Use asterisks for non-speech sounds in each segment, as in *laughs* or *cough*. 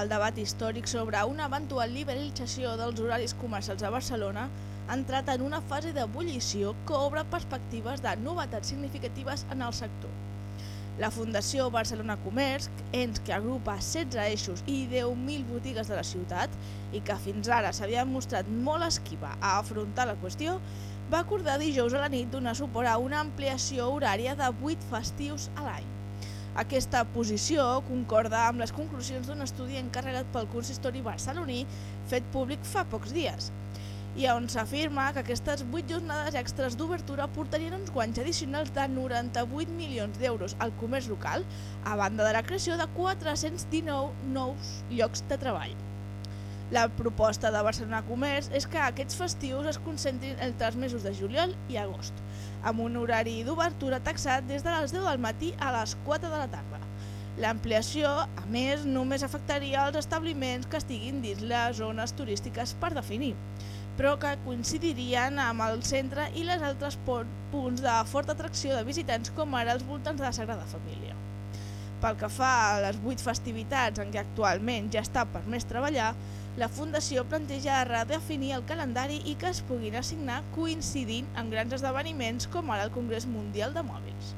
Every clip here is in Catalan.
El debat històric sobre una eventual liberalització dels horaris comercials a Barcelona ha entrat en una fase d'ebullició que obre perspectives de novetats significatives en el sector. La Fundació Barcelona Comerç, ens que agrupa 16 eixos i 10.000 botigues de la ciutat i que fins ara s'havia mostrat molt esquiva a afrontar la qüestió, va acordar dijous a la nit donar suport a una ampliació horària de 8 festius a l'any. Aquesta posició concorda amb les conclusions d'un estudi encarregat pel consistori barceloní fet públic fa pocs dies i on s'afirma que aquestes 8 jornades extres d'obertura portarien uns guanys addicionals de 98 milions d'euros al comerç local, a banda de la creació de 419 nous llocs de treball. La proposta de Barcelona Comerç és que aquests festius es concentrin entre els mesos de juliol i agost, amb un horari d'obertura taxat des de les 10 del matí a les 4 de la tarda. L'ampliació, a més, només afectaria els establiments que estiguin dins les zones turístiques per definir, però que coincidirien amb el centre i les altres punts de forta atracció de visitants com ara els voltants de la Sagrada Família. Pel que fa a les 8 festivitats en què actualment ja està permès treballar, la Fundació planteja redefinir el calendari i que es puguin assignar coincidint amb grans esdeveniments com ara el Congrés Mundial de Mòbils.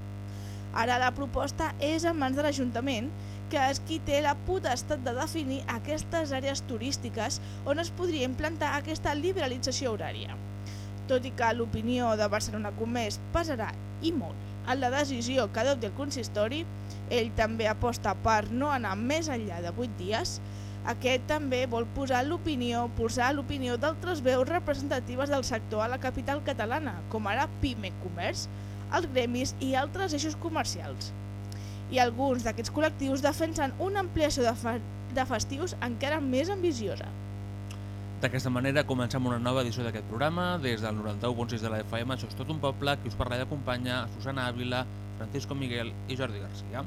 Ara la proposta és en mans de l'Ajuntament, que és qui té la potestat de definir aquestes àrees turístiques on es podria implantar aquesta liberalització horària. Tot i que l'opinió de Barcelona Comerç pesarà i molt en la decisió que adopti el consistori, ell també aposta per no anar més enllà de 8 dies, aquest també vol posar l'opinió posar l'opinió d'altres veus representatives del sector a la capital catalana, com ara Pime Comerç, els gremis i altres eixos comercials. I alguns d'aquests col·lectius defensen una ampliació de, fe de festius encara més ambiciosa. D'aquesta manera comencem una nova edició d'aquest programa. Des del 91.6 de la FM, això és tot un poble, qui us parla i acompanya Susana Ávila, Francisco Miguel i Jordi Garcia.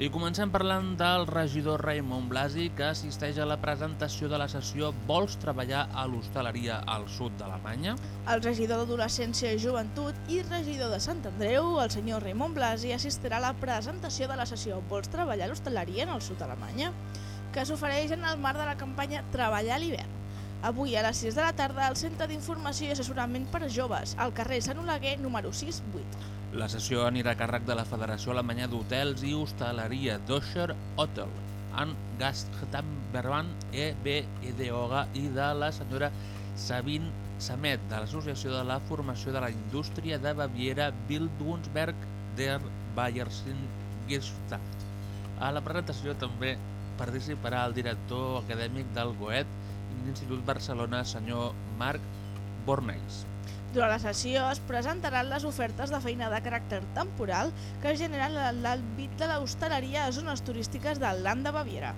I comencem parlant del regidor Raimon Blasi que assisteix a la presentació de la sessió Vols treballar a l'hostaleria al sud d'Alemanya? El regidor d'Adolescència i Joventut i regidor de Sant Andreu, el senyor Raimon Blasi, assistirà a la presentació de la sessió Vols treballar a l'hostaleria en el sud d'Alemanya, que s'ofereix en el marc de la campanya Treballar a l'hivern. Avui a les 6 de la tarda al Centre d'Informació i Assessorament per a Joves, al carrer Sant Oleguer número 68. La sessió anirà a càrrec de la Federació Alemanya d'Hotels i Hostaleria Doscher Hotel en Gastgeberbank e.b.edoga i de la senyora Sabine Samet de l'Associació de la Formació de la Indústria de Baviera Bildungsberg der Bayersingestat. A la presentació també participarà el director acadèmic del GOET i l'Institut Barcelona, senyor Marc Borneis. Durant la sessió es presentaran les ofertes de feina de caràcter temporal que generen en l'àmbit de l'hostaleria a zones turístiques del Land de Baviera.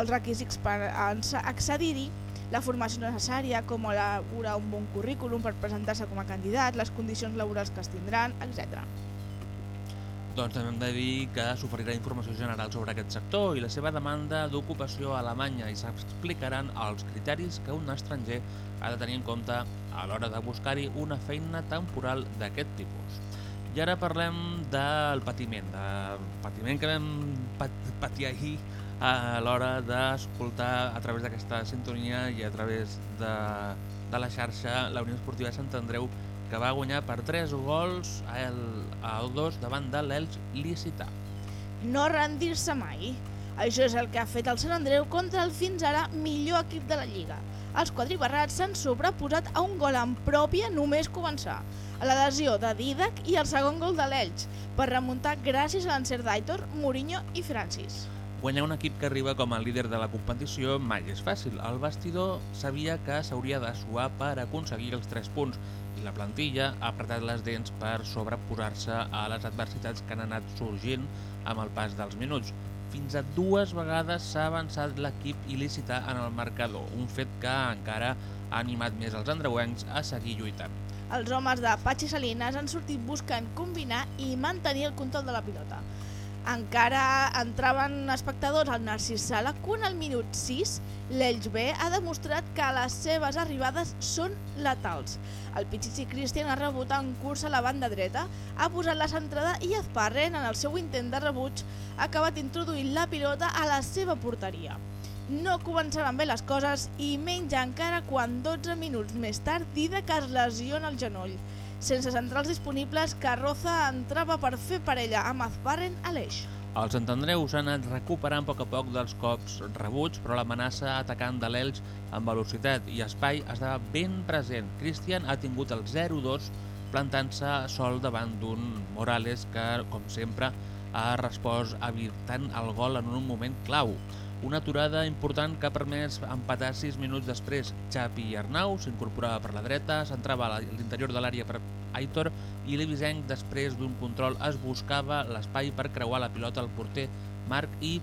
Els requisits per accedir-hi, la formació necessària, com elaborar un bon currículum per presentar-se com a candidat, les condicions laborals que es tindran, etc. Doncs també hem de dir que s'oferirà informació general sobre aquest sector i la seva demanda d'ocupació a Alemanya i s'explicaran els criteris que un estranger ha de tenir en compte a l'hora de buscar-hi una feina temporal d'aquest tipus. I ara parlem del patiment, del patiment que vam patir ahir a l'hora d'escoltar a través d'aquesta sintonia i a través de, de la xarxa la Unió Esportiva Sant Andreu que va guanyar per 3 gols al 2 davant de l'Elx Licità. No rendir-se mai. Això és el que ha fet el Sant Andreu contra el fins ara millor equip de la Lliga. Els quadribarrats s'han sobreposat a un gol en pròpia només començar, a la lesió de Didac i el segon gol de l'Elx, per remuntar gràcies a l'encert d'Aitor, Mourinho i Francis. Guanyar un equip que arriba com a líder de la competició mai és fàcil. El vestidor sabia que s'hauria de suar per aconseguir els 3 punts i la plantilla ha apretat les dents per sobreposar-se a les adversitats que han anat sorgint amb el pas dels minuts. Fins a dues vegades s'ha avançat l'equip il·lícita en el marcador, un fet que encara ha animat més els andreuencs a seguir lluitant. Els homes de Patxi Salinas han sortit buscant combinar i mantenir el control de la pilota. Encara entraven espectadors al Narcís Sala quan al minut 6 l'Elx B ha demostrat que les seves arribades són letals. El Pichichi Christian ha rebut en curs a la banda dreta, ha posat la centrada i Azparren, en el seu intent de rebuig, ha acabat introduint la pilota a la seva porteria. No començaran bé les coses i menys encara quan 12 minuts més tard Didac es lesiona el genoll. Sense centrals disponibles, Carroza entrava per fer parella amb Azparren a l'eix. Els entendreus han anat recuperant a poc a poc dels cops rebuts, però l'amenaça atacant de l'Elx amb velocitat i espai estava ben present. Christian ha tingut el 0-2 plantant-se sol davant d'un Morales que, com sempre, ha respost evitant el gol en un moment clau. Una aturada important que ha permès empatar 6 minuts després. Xapi Arnau s'incorporava per la dreta, s'entrava a l'interior de l'àrea per Aitor i l'Ibisenc, després d'un control, es buscava l'espai per creuar la pilota al porter Marc i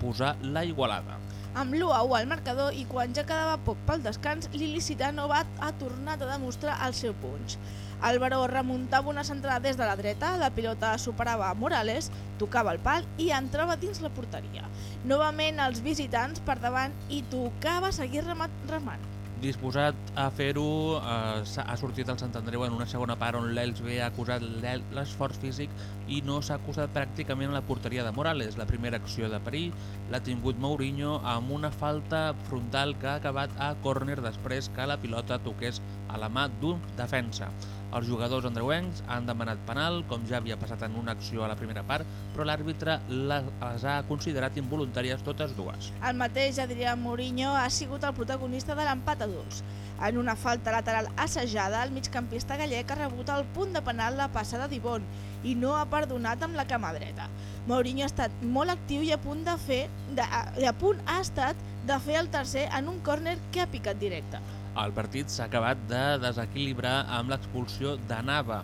posar la igualada. Amb l'1 a 1 al marcador i quan ja quedava poc pel descans, l'il·licitano va ha tornat a demostrar el seu punx. Álvaro remuntava una centrada des de la dreta, la pilota superava Morales, tocava el pal i entrava dins la porteria. Novament els visitants per davant i tocava seguir remat, remant. Disposat a fer-ho, eh, ha sortit el Sant Andreu en una segona part on l'Elx B ha acusat l'esforç físic i no s'ha acusat pràcticament la porteria de Morales. La primera acció de perill l'ha tingut Mourinho amb una falta frontal que ha acabat a córner després que la pilota toqués a la mà d'un defensa. Els jugadors andreuencs han demanat penal, com ja havia passat en una acció a la primera part, però l'àrbitre les ha considerat involuntàries totes dues. El mateix Adrián Mourinho ha sigut el protagonista de l'empat a dos. En una falta lateral assajada, el migcampista gallec ha rebut el punt de penal la passada d'Ibon i no ha perdonat amb la cama dreta. Mourinho ha estat molt actiu i a punt de fer de, i a punt ha estat de fer el tercer en un córner que ha picat directe. El partit s'ha acabat de desequilibrar amb l'expulsió de Nava.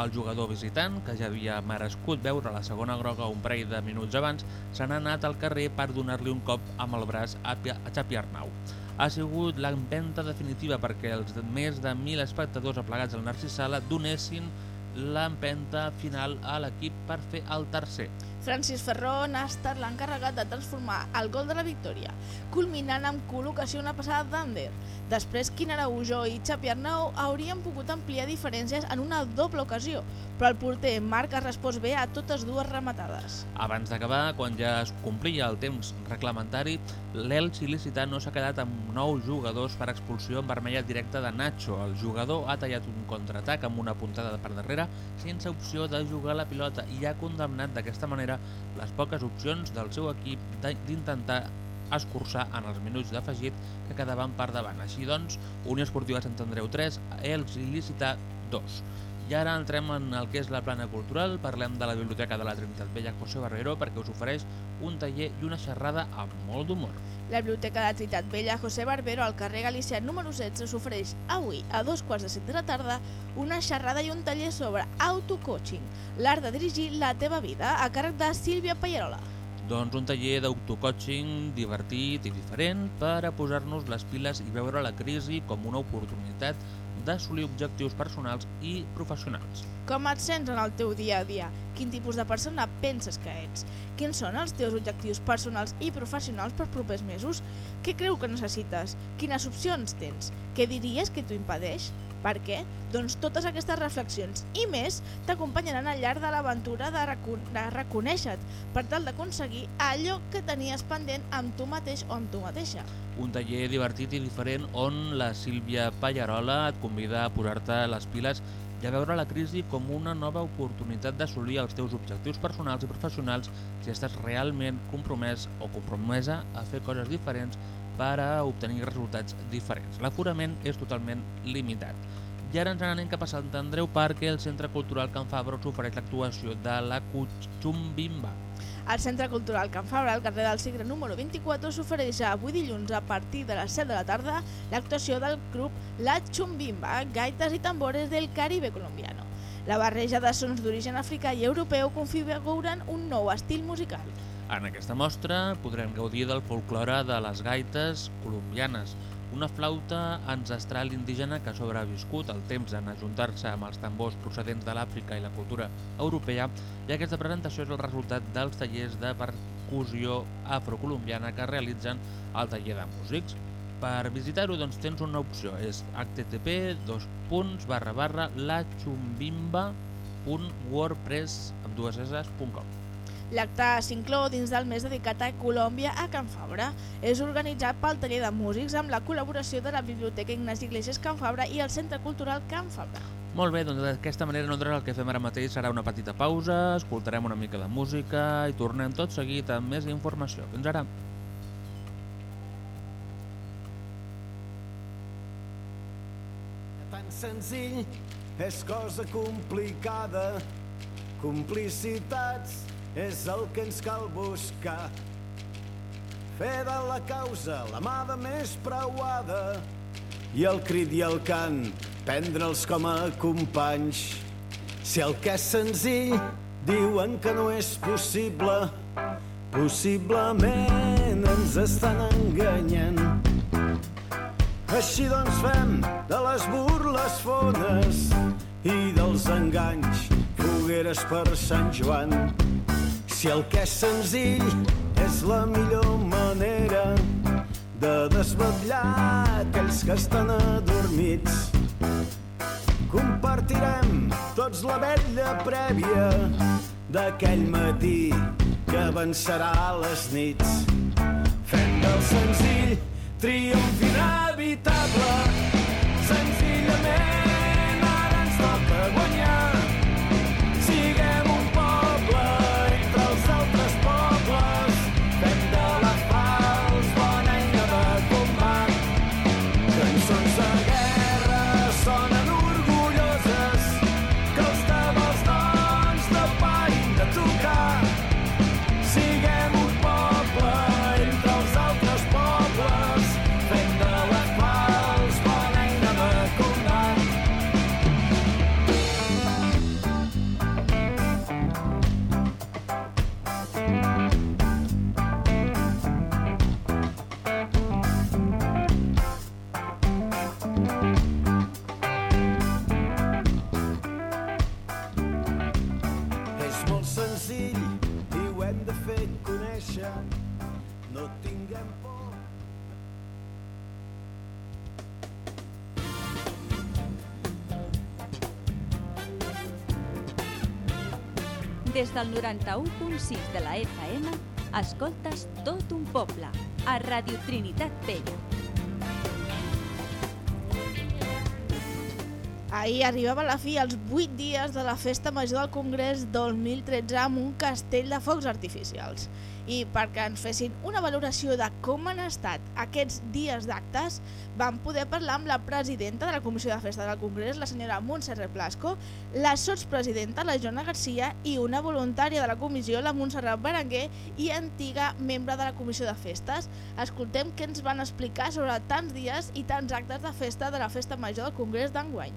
El jugador visitant, que ja havia merescut veure la segona groga un parell de minuts abans, se n'ha anat al carrer per donar-li un cop amb el braç a, Pi- a Xapi Arnau. Ha sigut l'empenta definitiva perquè els més de 1.000 espectadors aplegats al Narcís Sala donessin l'empenta final a l'equip per fer el tercer. Francis Ferron ha estat l'encarregat de transformar el gol de la victòria, culminant amb col·locació una passada d'Ander. Després, Quim Araujo i Xapi Arnau haurien pogut ampliar diferències en una doble ocasió, però el porter Marc ha respost bé a totes dues rematades. Abans d'acabar, quan ja es complia el temps reglamentari, l'Elx il·licitano s'ha quedat amb nou jugadors per expulsió en vermella directa de Nacho. El jugador ha tallat un contraatac amb una puntada per darrere sense opció de jugar la pilota i ha condemnat d'aquesta manera les poques opcions del seu equip d'intentar escurçar en els minuts d'afegit que quedaven per davant. Així doncs, Unió Esportiva Sant Andreu 3, Elx il·licita 2. I ara entrem en el que és la plana cultural, parlem de la Biblioteca de la Trinitat Vella José Barrero perquè us ofereix un taller i una xerrada amb molt d'humor. La Biblioteca de Trinitat Vella José Barbero al carrer Galícia número 16 s'ofereix avui a dos quarts de set de la tarda una xerrada i un taller sobre autocoaching, l'art de dirigir la teva vida, a càrrec de Sílvia Pallarola. Doncs un taller d'autocoaching divertit i diferent per a posar-nos les piles i veure la crisi com una oportunitat d'assolir objectius personals i professionals. Com et sents en el teu dia a dia? Quin tipus de persona penses que ets? Quins són els teus objectius personals i professionals per propers mesos? Què creu que necessites? Quines opcions tens? Què diries que t'ho impedeix? Per què? Doncs totes aquestes reflexions i més t'acompanyaran al llarg de l'aventura de, recon de reconèixer-te per tal d'aconseguir allò que tenies pendent amb tu mateix o amb tu mateixa. Un taller divertit i diferent on la Sílvia Pallarola et convida a posar-te les piles i a veure la crisi com una nova oportunitat d'assolir els teus objectius personals i professionals si estàs realment compromès o compromesa a fer coses diferents per a obtenir resultats diferents. L'aforament és totalment limitat. I ara ens n'anem cap a Sant Andreu perquè el Centre Cultural Can Fabra us ofereix l'actuació de la Cuchumbimba. Al Centre Cultural Can Fabra, al carrer del Segre número 24, s'ofereix avui dilluns a partir de les 7 de la tarda l'actuació del grup La Chumbimba, gaites i tambores del Caribe colombiano. La barreja de sons d'origen africà i europeu configuren un nou estil musical. En aquesta mostra podrem gaudir del folklore de les gaites colombianes, una flauta ancestral indígena que ha sobreviscut el temps en ajuntar-se amb els tambors procedents de l'Àfrica i la cultura europea i aquesta presentació és el resultat dels tallers de percussió afrocolombiana que realitzen al taller de músics. Per visitar-ho doncs, tens una opció, és http lachumbimba.wordpress.com L'acte s'inclou dins del mes dedicat a Colòmbia a Can Fabra. És organitzat pel taller de músics amb la col·laboració de la Biblioteca Ignasi Iglesias Can Fabra i el Centre Cultural Can Fabra. Molt bé, doncs d'aquesta manera nosaltres el que fem ara mateix serà una petita pausa, escoltarem una mica de música i tornem tot seguit amb més informació. Fins ara. Tan senzill és cosa complicada. Complicitats és el que ens cal buscar. Fer de la causa la mà més preuada i el crit i el cant prendre'ls com a companys. Si el que és senzill diuen que no és possible, possiblement ens estan enganyant. Així doncs fem de les burles fones i dels enganys fogueres per Sant Joan. Si el que és senzill és la millor manera de desvetllar aquells que estan adormits, compartirem tots la vella prèvia d'aquell matí que avançarà a les nits. Fem del senzill triomf inevitable. Del 91.6 de la FM, escoltes tot un poble, a Radio Trinitat Vella. Ahir arribava la fi els 8 dies de la Festa Major del Congrés 2013 amb un castell de focs artificials. I perquè ens fessin una valoració de com han estat aquests dies d'actes, vam poder parlar amb la presidenta de la Comissió de Festa del Congrés, la senyora Montserrat Blasco, la sotspresidenta, la Joana Garcia, i una voluntària de la comissió, la Montserrat Berenguer, i antiga membre de la Comissió de Festes. Escoltem què ens van explicar sobre tants dies i tants actes de festa de la Festa Major del Congrés d'enguany.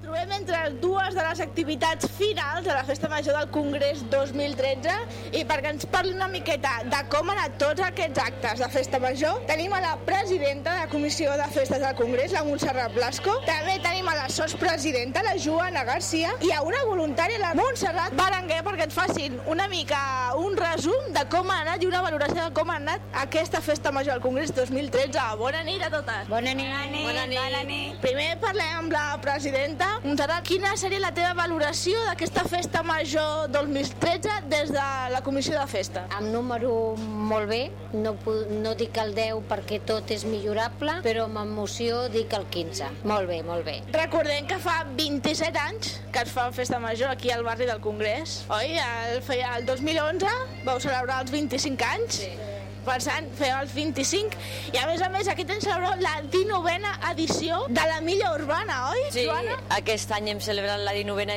Trobem entre dues de les activitats finals de la Festa Major del Congrés 2013 i perquè ens parli una miqueta de com han anat tots aquests actes de Festa Major, tenim a la presidenta de la Comissió de Festes del Congrés, la Montserrat Blasco, també tenim a la sotspresidenta, la Joana Garcia, i a una voluntària, la Montserrat Berenguer, perquè ens facin una mica un resum de com ha anat i una valoració de com ha anat aquesta Festa Major del Congrés 2013. Bona nit a totes! Bona nit. Bona nit. Primer parlem amb la presidenta. Montserrat, quina seria la teva valoració d'aquesta festa major 2013 des de la comissió de festa? Amb número molt bé, no, no dic el 10 perquè tot és millorable, però amb emoció dic el 15. Molt bé, molt bé. Recordem que fa 27 anys que es fa festa major aquí al barri del Congrés, oi? El, el 2011, vau celebrar els 25 anys. Sí. Per tant, feu els 25 i a més a més any celebreu la 19a edició de la Milla Urbana, oi, Sí, Joana? aquest any hem celebrat la 19a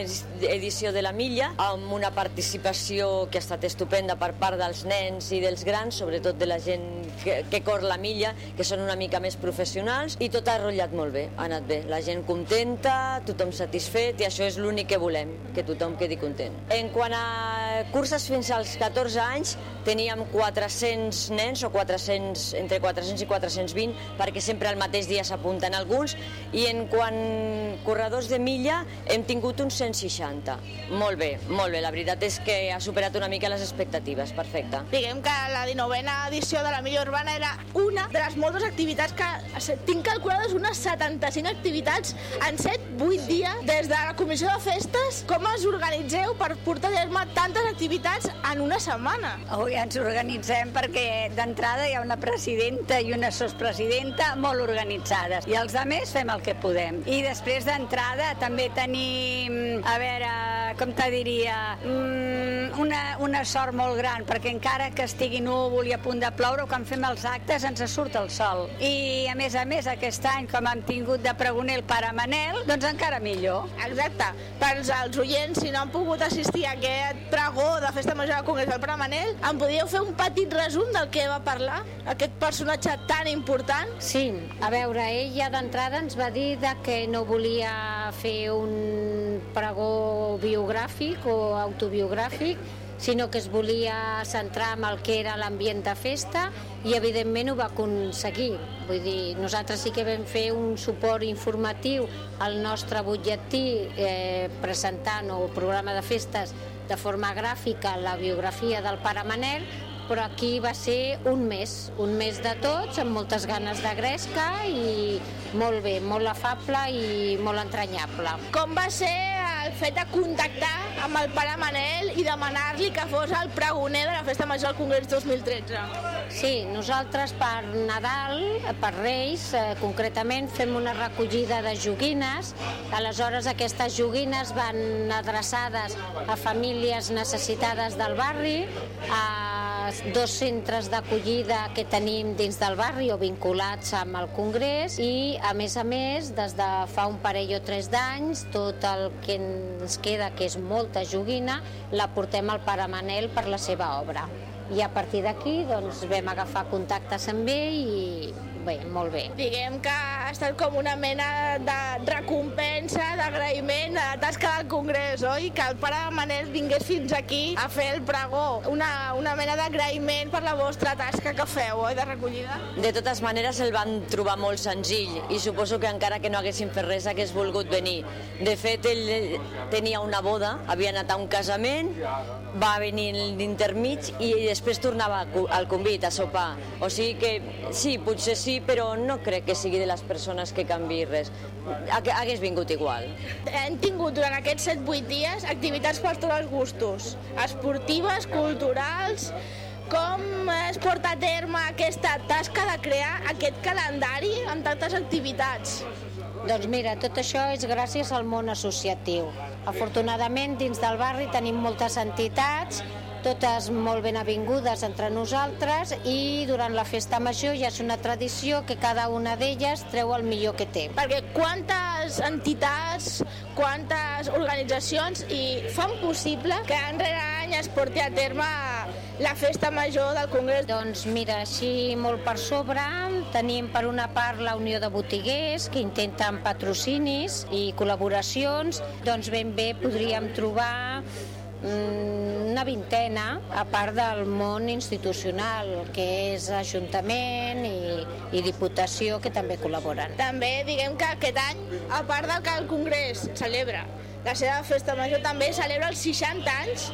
edició de la Milla amb una participació que ha estat estupenda per part dels nens i dels grans, sobretot de la gent que, que cor la Milla, que són una mica més professionals i tot ha rotllat molt bé, ha anat bé. La gent contenta, tothom satisfet i això és l'únic que volem, que tothom quedi content. En quant a curses fins als 14 anys, teníem 400 nens o 400, entre 400 i 420 perquè sempre al mateix dia s'apunten alguns i en quant corredors de milla hem tingut uns 160. Molt bé, molt bé, la veritat és que ha superat una mica les expectatives, perfecte. Diguem que la 19a edició de la Milla Urbana era una de les moltes activitats que tinc calculades unes 75 activitats en 7-8 dies des de la comissió de festes. Com us organitzeu per portar a terme tantes activitats en una setmana? Avui ens organitzem perquè d'entrada hi ha una presidenta i una sospresidenta molt organitzades i els altres fem el que podem. I després d'entrada també tenim, a veure, com te diria, mm, una, una sort molt gran perquè encara que estigui núvol i a punt de ploure, quan fem els actes ens surt el sol. I a més a més aquest any, com hem tingut de pregoner el pare Manel, doncs encara millor. Exacte. Per als oients, si no han pogut assistir a aquest pregó de Festa Major del Congrés del Pare Manel, em podíeu fer un petit resum del que va parlar aquest personatge tan important? Sí, a veure, ell ja d'entrada ens va dir de que no volia fer un pregó biogràfic o autobiogràfic, sinó que es volia centrar en el que era l'ambient de festa i evidentment ho va aconseguir. Vull dir, nosaltres sí que vam fer un suport informatiu al nostre butlletí eh, presentant o programa de festes de forma gràfica la biografia del pare Manel, però aquí va ser un mes, un mes de tots, amb moltes ganes de gresca i molt bé, molt afable i molt entranyable. Com va ser el fet de contactar amb el pare Manel i demanar-li que fos el pregoner de la Festa Major del Congrés 2013? Sí, nosaltres per Nadal, per Reis, eh, concretament, fem una recollida de joguines. Aleshores, aquestes joguines van adreçades a famílies necessitades del barri, a dos centres d'acollida que tenim dins del barri o vinculats amb el Congrés i, a més a més, des de fa un parell o tres d'anys, tot el que ens queda, que és molta joguina, la portem al Pare Manel per la seva obra. I a partir d'aquí doncs, vam agafar contactes amb ell i bé, molt bé. Diguem que ha estat com una mena de recompensa, d'agraïment a la tasca del Congrés, oi? Que el pare Manel vingués fins aquí a fer el pregó. Una, una mena d'agraïment per la vostra tasca que feu, oi, de recollida? De totes maneres el van trobar molt senzill i suposo que encara que no haguessin fet res hagués volgut venir. De fet, ell tenia una boda, havia anat a un casament, va venir l'intermig i després tornava al convit a sopar. O sigui que sí, potser sí, però no crec que sigui de les persones que canvi res. Hagués vingut igual. Hem tingut durant aquests 7-8 dies activitats per tots els gustos, esportives, culturals, com es porta a terme aquesta tasca de crear aquest calendari amb tantes activitats? Doncs mira, tot això és gràcies al món associatiu. Afortunadament, dins del barri tenim moltes entitats, totes molt ben avingudes entre nosaltres i durant la festa major ja és una tradició que cada una d'elles treu el millor que té. Perquè quantes entitats, quantes organitzacions i fan possible que any rere any es porti a terme la festa major del Congrés? Doncs mira, així molt per sobre tenim per una part la Unió de Botiguers que intenten patrocinis i col·laboracions, doncs ben bé podríem trobar una vintena, a part del món institucional, que és Ajuntament i, i Diputació, que també col·laboren. També diguem que aquest any, a part del que el Congrés celebra la seva festa major, també celebra els 60 anys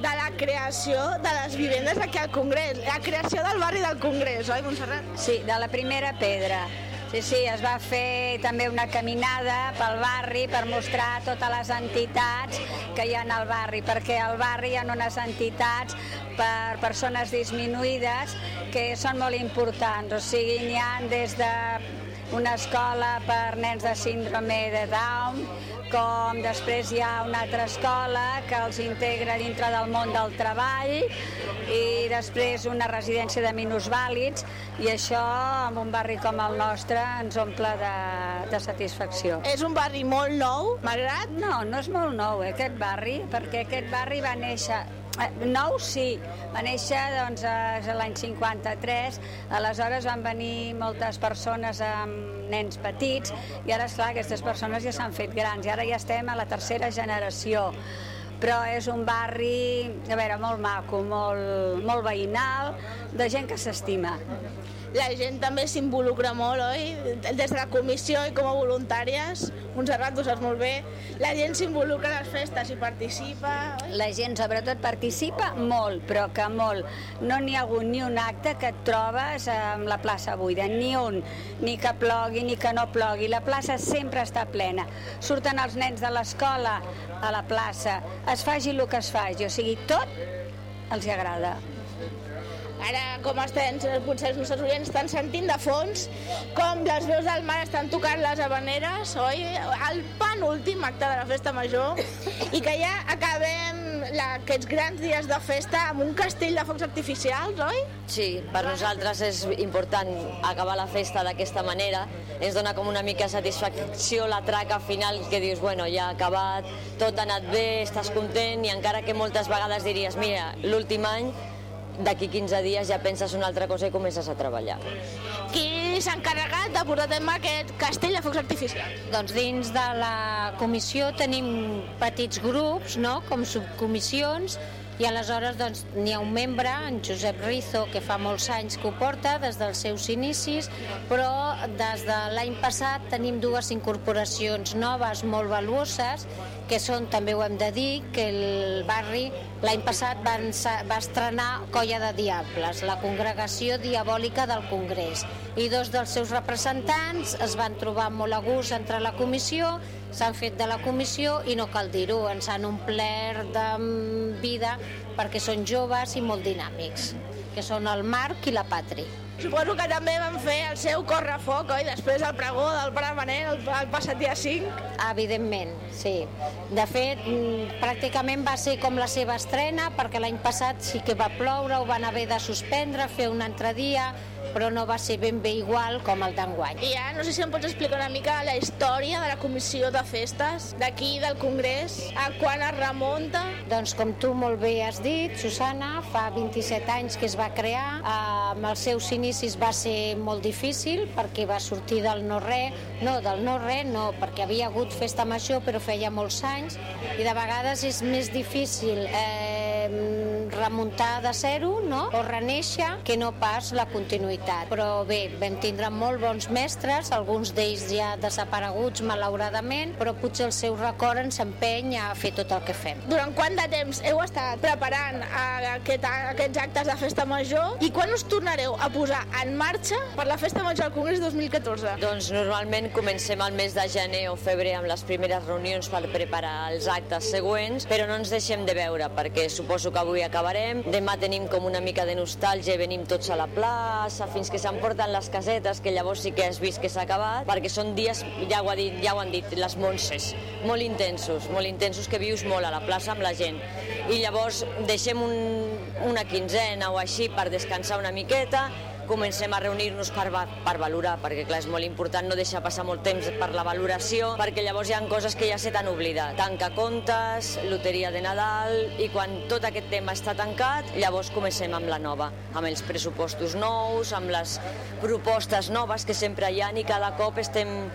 de la creació de les vivendes aquí al Congrés, la creació del barri del Congrés, oi, Montserrat? Sí, de la primera pedra. Sí, sí, es va fer també una caminada pel barri per mostrar totes les entitats que hi ha al barri, perquè al barri hi ha unes entitats per persones disminuïdes que són molt importants, o sigui, n'hi ha des de una escola per nens de síndrome de Down, com després hi ha una altra escola que els integra dintre del món del treball i després una residència de minusvàlids i això en un barri com el nostre ens omple de, de satisfacció. És un barri molt nou, malgrat? No, no és molt nou eh, aquest barri, perquè aquest barri va néixer Nou sí, va néixer doncs, a l'any 53, aleshores van venir moltes persones amb nens petits i ara, esclar, aquestes persones ja s'han fet grans i ara ja estem a la tercera generació. Però és un barri, a veure, molt maco, molt, molt veïnal, de gent que s'estima. La gent també s'involucra molt, oi? Des de la comissió i com a voluntàries, Montserrat, ho saps molt bé, la gent s'involucra a les festes i participa, oi? La gent sobretot participa molt, però que molt. No n'hi ha hagut ni un acte que et trobes amb la plaça buida, ni un, ni que plogui ni que no plogui. La plaça sempre està plena. Surten els nens de l'escola a la plaça, es faci el que es faci, o sigui, tot els agrada. Ara, com estem, potser els nostres oients estan sentint de fons com les veus del mar estan tocant les habaneres, oi? El penúltim acte de la festa major i que ja acabem la, aquests grans dies de festa amb un castell de focs artificials, oi? Sí, per nosaltres és important acabar la festa d'aquesta manera. Ens dona com una mica satisfacció la traca final que dius, bueno, ja ha acabat, tot ha anat bé, estàs content i encara que moltes vegades diries, mira, l'últim any d'aquí 15 dies ja penses una altra cosa i comences a treballar. Qui s'ha encarregat de portar a terme aquest castell de focs artificials? Doncs dins de la comissió tenim petits grups, no?, com subcomissions, i aleshores doncs, n'hi ha un membre, en Josep Rizo, que fa molts anys que ho porta, des dels seus inicis, però des de l'any passat tenim dues incorporacions noves molt valuoses, que són, també ho hem de dir, que el barri l'any passat va, va estrenar Colla de Diables, la congregació diabòlica del Congrés, i dos dels seus representants es van trobar molt a gust entre la comissió, s'han fet de la comissió i no cal dir-ho, ens han omplert de vida perquè són joves i molt dinàmics, que són el Marc i la Patri. Suposo que també van fer el seu correfoc, oi? Després del pregó del Pare Manent, el, el passat dia 5. Evidentment, sí. De fet, mm, pràcticament va ser com la seva estrena, perquè l'any passat sí que va ploure, ho van haver de suspendre, fer un altre dia, però no va ser ben bé igual com el d'enguany. I ja, no sé si em pots explicar una mica la història de la comissió de festes d'aquí, del Congrés, a quan es remunta? Doncs com tu molt bé has dit, Susana, fa 27 anys que es va crear, eh, amb els seus inicis va ser molt difícil perquè va sortir del no-re, no, del no-re no, perquè havia hagut festa major però feia molts anys i de vegades és més difícil eh, remuntar de zero no? o reneixer que no pas la continuïtat. Però bé, vam tindre molt bons mestres, alguns d'ells ja desapareguts malauradament, però potser el seu record ens empeny a fer tot el que fem. Durant quant de temps heu estat preparant aquest, aquests actes de festa major i quan us tornareu a posar en marxa per la festa major al Congrés 2014? Doncs normalment comencem al mes de gener o febrer amb les primeres reunions per preparar els actes següents, però no ens deixem de veure perquè suposo que avui acabarem, demà tenim com una mica de nostàlgia i venim tots a la plaça fins que s'emporten les casetes, que llavors sí que has vist que s'ha acabat, perquè són dies, ja ho, ha dit, ja ho han dit, les Montses, molt intensos, molt intensos que vius molt a la plaça amb la gent. I llavors deixem un, una quinzena o així per descansar una miqueta comencem a reunir-nos per, per valorar, perquè clar, és molt important no deixar passar molt temps per la valoració, perquè llavors hi ha coses que ja se t'han oblidat. Tanca comptes, loteria de Nadal, i quan tot aquest tema està tancat, llavors comencem amb la nova, amb els pressupostos nous, amb les propostes noves que sempre hi ha i cada cop estem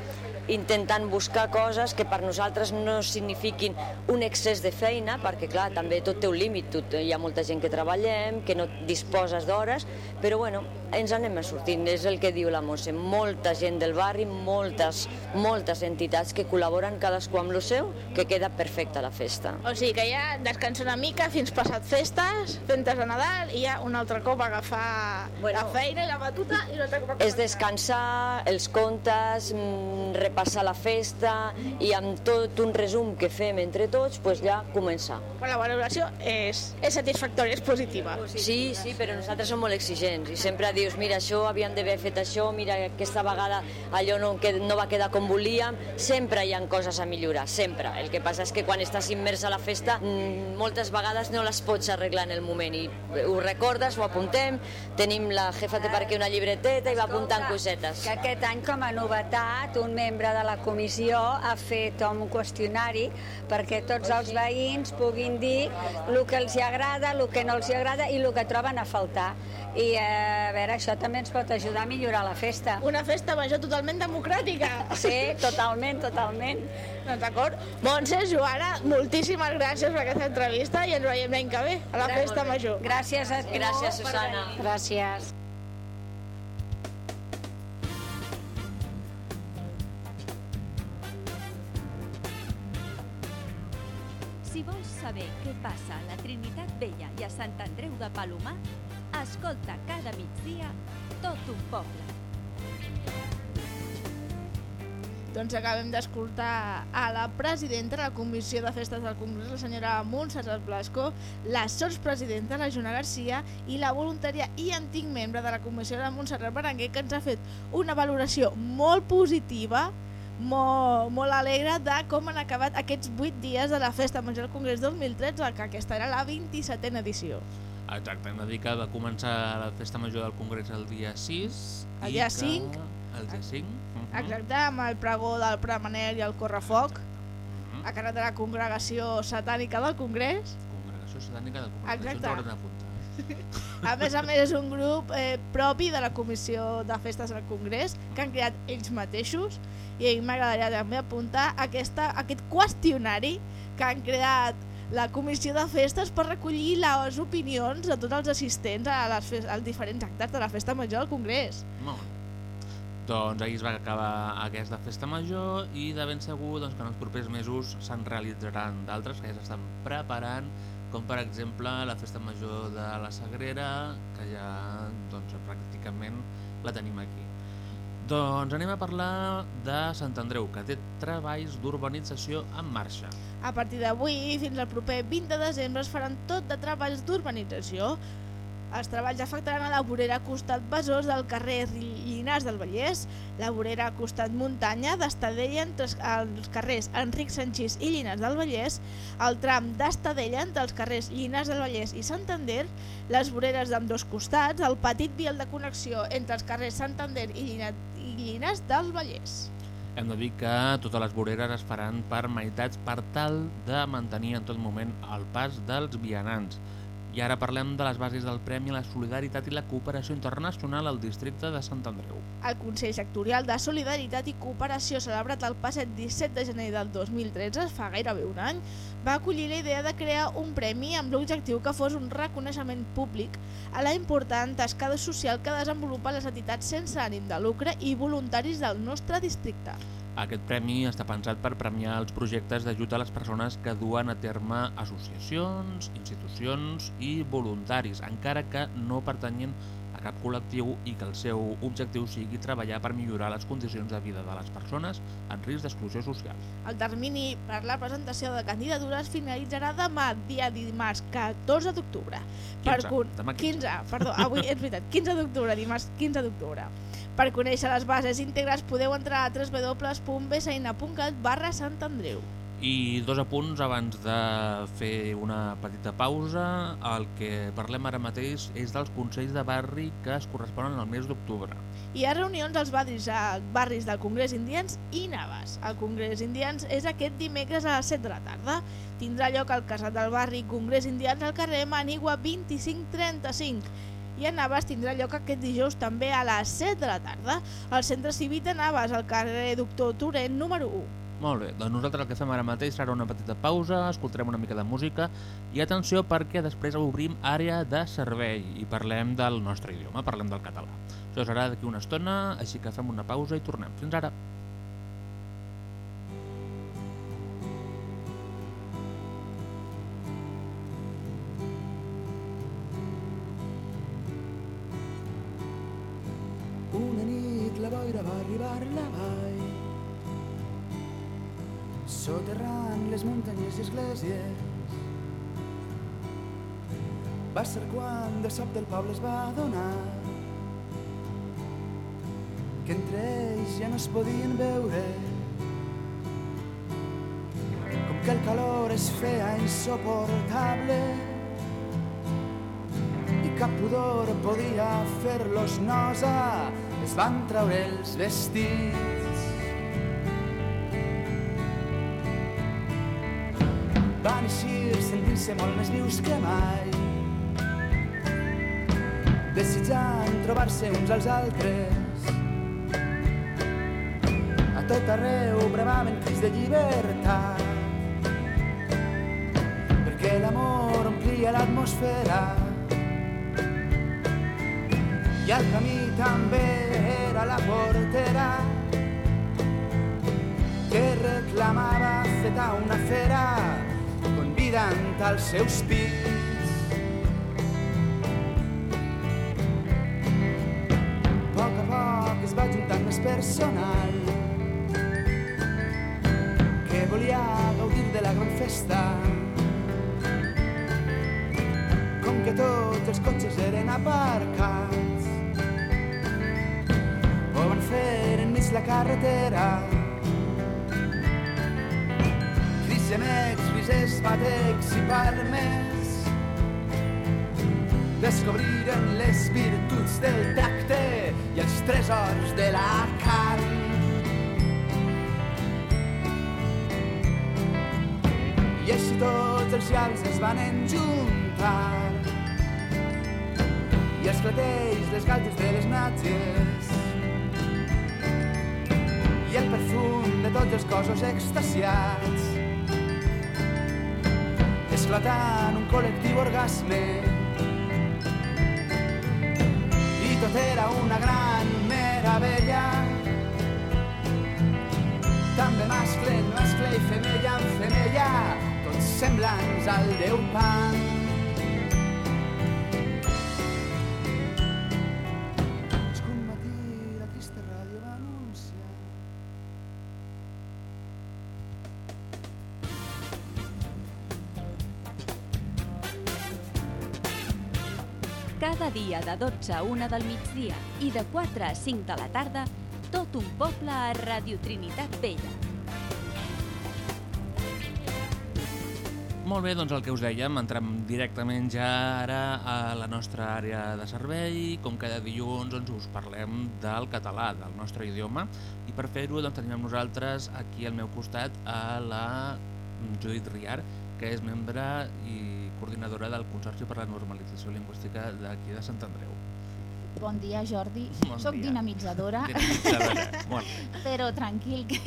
intentant buscar coses que per nosaltres no signifiquin un excés de feina, perquè clar, també tot té un límit, tot, hi ha molta gent que treballem, que no disposes d'hores, però bueno, ens anem sortint, és el que diu la Montse, molta gent del barri, moltes, moltes entitats que col·laboren cadascú amb el seu, que queda perfecta la festa. O sigui que ja descansa una mica fins passat festes, fentes de Nadal, i ja un altre cop agafar bueno, la feina i la batuta i un altre cop És descansar, els contes, mm, repassar la festa i amb tot un resum que fem entre tots, pues ja començar. Però la valoració és, és satisfactòria, és positiva. Sí, sí, però nosaltres som molt exigents i sempre dius, mira, això havien d'haver fet això, mira, aquesta vegada allò no, que no va quedar com volíem, sempre hi ha coses a millorar, sempre. El que passa és que quan estàs immers a la festa, mm, moltes vegades no les pots arreglar en el moment i ho recordes, ho apuntem, tenim la jefa de parque una llibreteta i va apuntant cosetes. Que aquest any, com a novetat, un membre de la comissió ha fet un qüestionari perquè tots els veïns puguin dir el que els hi agrada, el que no els hi agrada i el que troben a faltar. I eh, a veure, això també ens pot ajudar a millorar la festa. Una festa major totalment democràtica. Sí, totalment, totalment. Doncs d'acord. Montse, Joana, moltíssimes gràcies per aquesta entrevista i ens veiem l'any que ve, a la festa major. Gràcies a tu. Gràcies, Susana. Gràcies. Si vols saber què passa a la Trinitat Vella i a Sant Andreu de Palomar, escolta cada migdia tot un poble. Doncs acabem d'escoltar a la presidenta de la Comissió de Festes del Congrés, la senyora Montserrat Blasco, la sotspresidenta, la Joana Garcia, i la voluntària i antic membre de la Comissió de Montserrat Berenguer, que ens ha fet una valoració molt positiva, molt, molt alegre de com han acabat aquests 8 dies de la Festa Major del Congrés 2013, que aquesta era la 27a edició. Exacte, hem de dir que va començar la festa major del Congrés el dia 6. El i dia que- 5. El dia 5. mhm. Exacte, amb el pregó del Premaner i el Correfoc, Mhm. a càrrec de la congregació satànica del Congrés. Congregació Satànica del Congrés. Exacte. Això ens ho haurem d'apuntar. *laughs* A més a més és un grup eh, propi de la Comissió de Festes del Congrés que han creat ells mateixos i a mi m'agradaria també apuntar aquesta, aquest qüestionari que han creat la Comissió de Festes per recollir les opinions de tots els assistents a les fes als diferents actes de la Festa Major del Congrés. Molt. Doncs ahir es va acabar aquesta festa major i de ben segur doncs, que en els propers mesos se'n realitzaran d'altres que ja s'estan preparant, com per exemple la festa major de la Sagrera, que ja doncs, pràcticament la tenim aquí. Doncs anem a parlar de Sant Andreu, que té treballs d'urbanització en marxa. A partir d'avui fins al proper 20 de desembre es faran tot de treballs d'urbanització. Els treballs afectaran a la vorera costat Besòs del carrer Llinars del Vallès, la vorera costat Muntanya d'Estadella entre els- carrers Enric Sanchís i Llinars del Vallès, el tram d'Estadella entre els carrers Llinars del Vallès i Santander, les voreres d'ambdós costats, el petit vial de connexió entre els carrers Santander i Llinars del Vallès. Hem de dir que totes les voreres es faran per meitats per tal de mantenir en tot moment el pas dels vianants. I ara parlem de les bases del Premi a la Solidaritat i la Cooperació Internacional al districte de Sant Andreu. El Consell Sectorial de Solidaritat i Cooperació celebrat el passat 17 de gener del 2013, fa gairebé un any, va acollir la idea de crear un premi amb l'objectiu que fos un reconeixement públic a la important tasca social que desenvolupen les entitats sense ànim de lucre i voluntaris del nostre districte. Aquest premi està pensat per premiar els projectes d'ajut a les persones que duen a terme associacions, institucions i voluntaris, encara que no pertanyen cap col·lectiu i que el seu objectiu sigui treballar per millorar les condicions de vida de les persones en risc d'exclusió social. El termini per la presentació de candidatures finalitzarà demà, dia dimarts 14 d'octubre. 15, con- demà 15, perdó, avui és veritat, 15 d'octubre, dimarts 15 d'octubre. Per conèixer les bases íntegres podeu entrar a www.bsaina.cat barra Sant Andreu. I dos apunts abans de fer una petita pausa. El que parlem ara mateix és dels consells de barri que es corresponen al mes d'octubre. Hi ha reunions als barris, a barris del Congrés Indians i Navas. El Congrés Indians és aquest dimecres a les 7 de la tarda. Tindrà lloc al casat del barri Congrés Indians al carrer Manigua 2535. i a Navas tindrà lloc aquest dijous també a les 7 de la tarda al Centre Cívic de Navas, al carrer Doctor Torent número 1. Molt bé, doncs nosaltres el que fem ara mateix serà una petita pausa, escoltarem una mica de música i atenció perquè després obrim àrea de servei i parlem del nostre idioma, parlem del català. Això serà d'aquí una estona, així que fem una pausa i tornem. Fins ara. Una nit la boira va arribar la vall soterrant les muntanyes i esglésies. Va ser quan de sobte el poble es va adonar que entre ells ja no es podien veure com que el calor es feia insoportable i cap pudor podia fer-los nosa es van treure els vestits van eixir sentint-se molt més vius que mai. Desitjant trobar-se uns als altres. A tot arreu bramaven crits de llibertat. Perquè l'amor omplia l'atmosfera. I el camí també era la portera que reclamava feta una fera convidant als seus pits a poc a poc es va juntant més personal que volia gaudir de la gran festa. Com que tots els cotxes eren aparcats ho van fer enmig la carretera rises, batecs i palmes descobriren les virtuts del tacte i els tresors de la carn. I així tots els llams es van enjuntar. I els clatells, les galtes de les natges. I el perfum de tots els cossos extasiats esclatant un col·lectiu orgasme. I tot era una gran meravella també mascle, mascle i femella femella tots semblants al Déu Pan dia de 12 a 1 del migdia i de 4 a 5 de la tarda, tot un poble a Radio Trinitat Vella. Molt bé, doncs el que us dèiem, entrem directament ja ara a la nostra àrea de servei. Com cada dilluns doncs, us parlem del català, del nostre idioma, i per fer-ho doncs, tenim nosaltres aquí al meu costat a la Judit Riar, que és membre i coordinadora del Consorci per la Normalització Lingüística d'aquí de Sant Andreu. Bon dia, Jordi. Bon Soc dia. dinamitzadora, Dinamitzadora, bé. *laughs* però tranquil, que,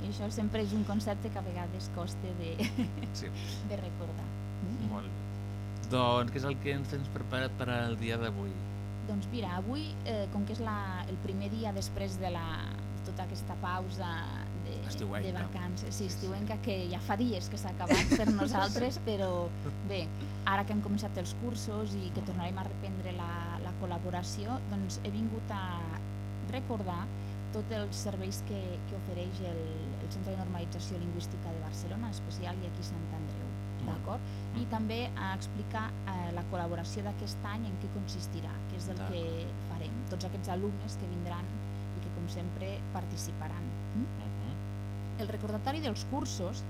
que això sempre és un concepte que a vegades costa de, Sí. de recordar. Molt bé. Doncs què és el que ens tens preparat per al dia d'avui? Doncs mira, avui, eh, com que és la, el primer dia després de la, tota aquesta pausa de, Estiuenca. de vacances, sí, estiuenca, que ja fa dies que s'ha acabat per *laughs* nosaltres, però bé, ara que hem començat els cursos i que tornarem a reprendre la, la col·laboració, doncs he vingut a recordar tots els serveis que, que ofereix el, el Centre de Normalització Lingüística de Barcelona, en especial i aquí Sant Andreu. D'acord? I també a explicar eh, la col·laboració d'aquest any en què consistirà, que és el que farem. Tots aquests alumnes que vindran i que, com sempre, participaran. El recordatori dels cursos,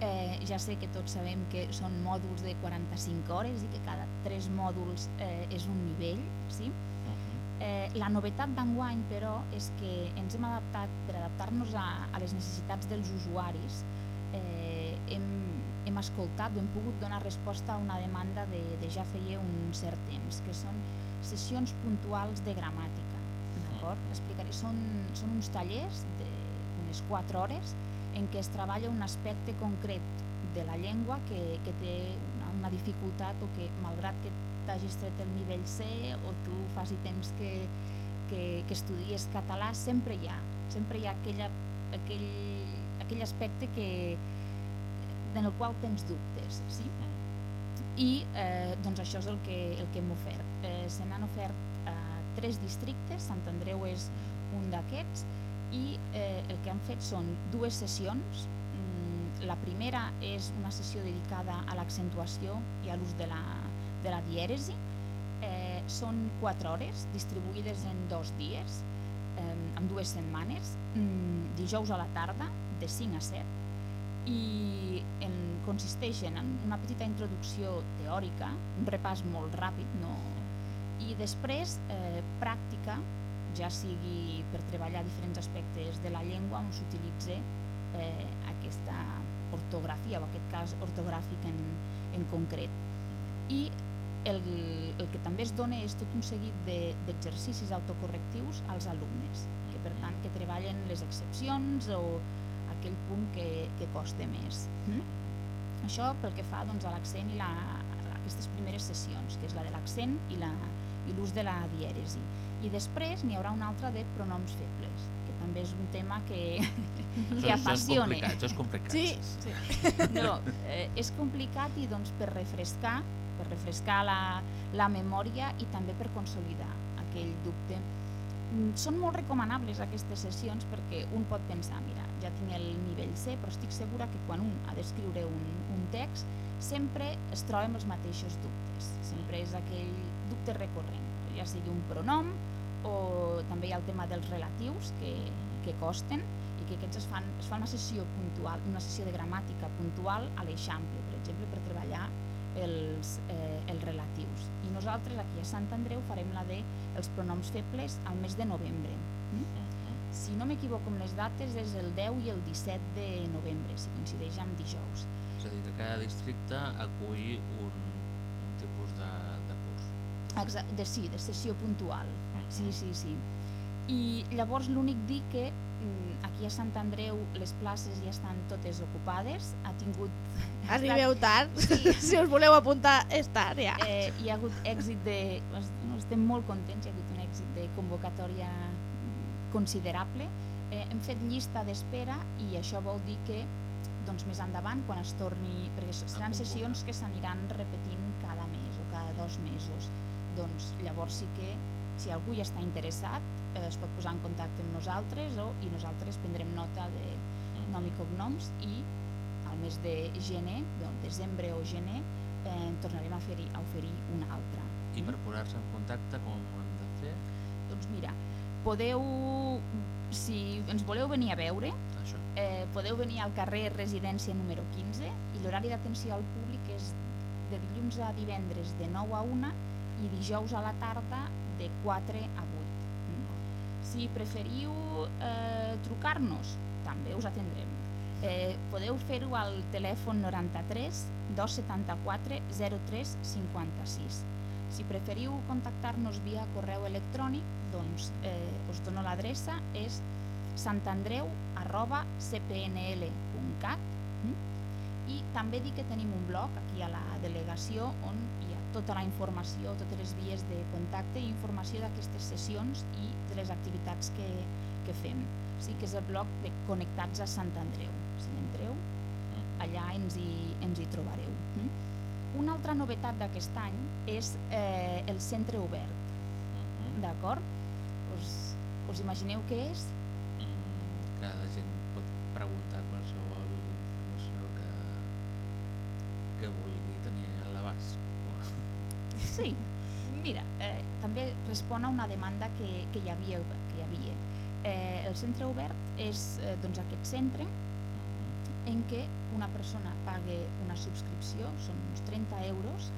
eh, ja sé que tots sabem que són mòduls de 45 hores i que cada 3 mòduls eh, és un nivell, sí? Eh, la novetat d'enguany, però, és que ens hem adaptat, per adaptar-nos a, a les necessitats dels usuaris, eh, hem, hem escoltat o hem pogut donar resposta a una demanda de, de ja feia un cert temps, que són sessions puntuals de gramàtica. D'acord? Explicaré. Són, són uns tallers d'unes 4 hores en què es treballa un aspecte concret de la llengua que, que té una, una dificultat o que, malgrat que t'hagis tret el nivell C o tu faci temps que, que, que estudies català, sempre hi ha, sempre hi ha aquella, aquell, aquell aspecte que, en el qual tens dubtes. Sí? I eh, doncs això és el que, el que hem ofert. Eh, se n'han ofert eh, tres districtes, Sant Andreu és un d'aquests, i eh, el que han fet són dues sessions. Mm, La primera és una sessió dedicada a l'accentuació i a l'ús de, la, de la dièresi. Eh, són quatre hores distribuïdes en dos dies, eh, en dues setmanes, mm, dijous a la tarda, de 5 a 7, i en, consisteix en una petita introducció teòrica, un repàs molt ràpid, no? i després eh, pràctica, ja sigui per treballar diferents aspectes de la llengua on s'utilitza eh, aquesta ortografia, o aquest cas ortogràfic en, en concret. I el, el que també es dona és tot un seguit de- d'exercicis autocorrectius als alumnes, que per tant que treballen les excepcions o aquell punt que, que costa més. Mm? Això pel que fa doncs, a l'accent i la, aquestes primeres sessions, que és la de l'accent i la l'ús de la dièresi. I després n'hi haurà una altra de pronoms febles, que també és un tema que, que això és apassiona. complicat, això és complicat. Sí, sí. No, eh, és complicat i doncs per refrescar, per refrescar la, la memòria i també per consolidar aquell dubte. Mm, Són molt recomanables aquestes sessions perquè un pot pensar, mira, ja tinc el nivell C, però estic segura que quan un ha d'escriure un, un text sempre es troba amb els mateixos dubtes. Sempre és aquell dubte recurrent, ja sigui un pronom o també hi ha el tema dels relatius que, que costen i que aquests es fan, es fa una sessió puntual, una sessió de gramàtica puntual a l'Eixample, per exemple, per treballar els, eh, els relatius. I nosaltres aquí a Sant Andreu farem la de els pronoms febles al mes de novembre. Mm? Si no m'equivoco amb les dates és el 10 i el 17 de novembre, si coincideix amb dijous. És a dir, que cada districte acull un, un tipus de, de curs. Exa de, sí, de sessió puntual. Sí, sí, sí. I llavors l'únic dir que aquí a Sant Andreu les places ja estan totes ocupades, ha tingut... *laughs* Arribeu estat- tard, Sí. *laughs* si us voleu apuntar és tard ja. Eh, hi ha hagut èxit de... no, estem molt contents, hi ha hagut un èxit de convocatòria considerable. Eh, hem fet llista d'espera i això vol dir que doncs, més endavant, quan es torni... Perquè seran sessions que s'aniran repetint cada mes o cada dos mesos. Doncs llavors sí que, si algú hi està interessat, eh, es pot posar en contacte amb nosaltres o, i nosaltres prendrem nota de nom i cognoms i al mes de gener, doncs, desembre o gener, eh, tornarem a oferir, a oferir una altra. I per posar-se en contacte, com ho hem de fer? Doncs mira, podeu, si ens voleu venir a veure, Això. eh, podeu venir al carrer Residència número 15 i l'horari d'atenció al públic és de dilluns a divendres de 9 a 1 i dijous a la tarda de 4 a 8. Mm? Si preferiu eh, trucar-nos, també us atendrem. Eh, podeu fer-ho al telèfon 93 274 03 56. Si preferiu contactar-nos via correu electrònic, doncs eh, us dono l'adreça, és santandreu arroba cpnl.cat mm? i també dic que tenim un blog aquí a la delegació on tota la informació, totes les vies de contacte i informació d'aquestes sessions i de les activitats que, que fem. Sí que és el blog de Connectats a Sant Andreu. Si entreu, allà ens hi, ens hi trobareu. Una altra novetat d'aquest any és eh, el centre obert. D'acord? Us, us imagineu què és? Respon a una demanda que, que hi havia. Que hi havia. Eh, el centre obert és eh, doncs aquest centre en què una persona paga una subscripció, són uns 30 euros,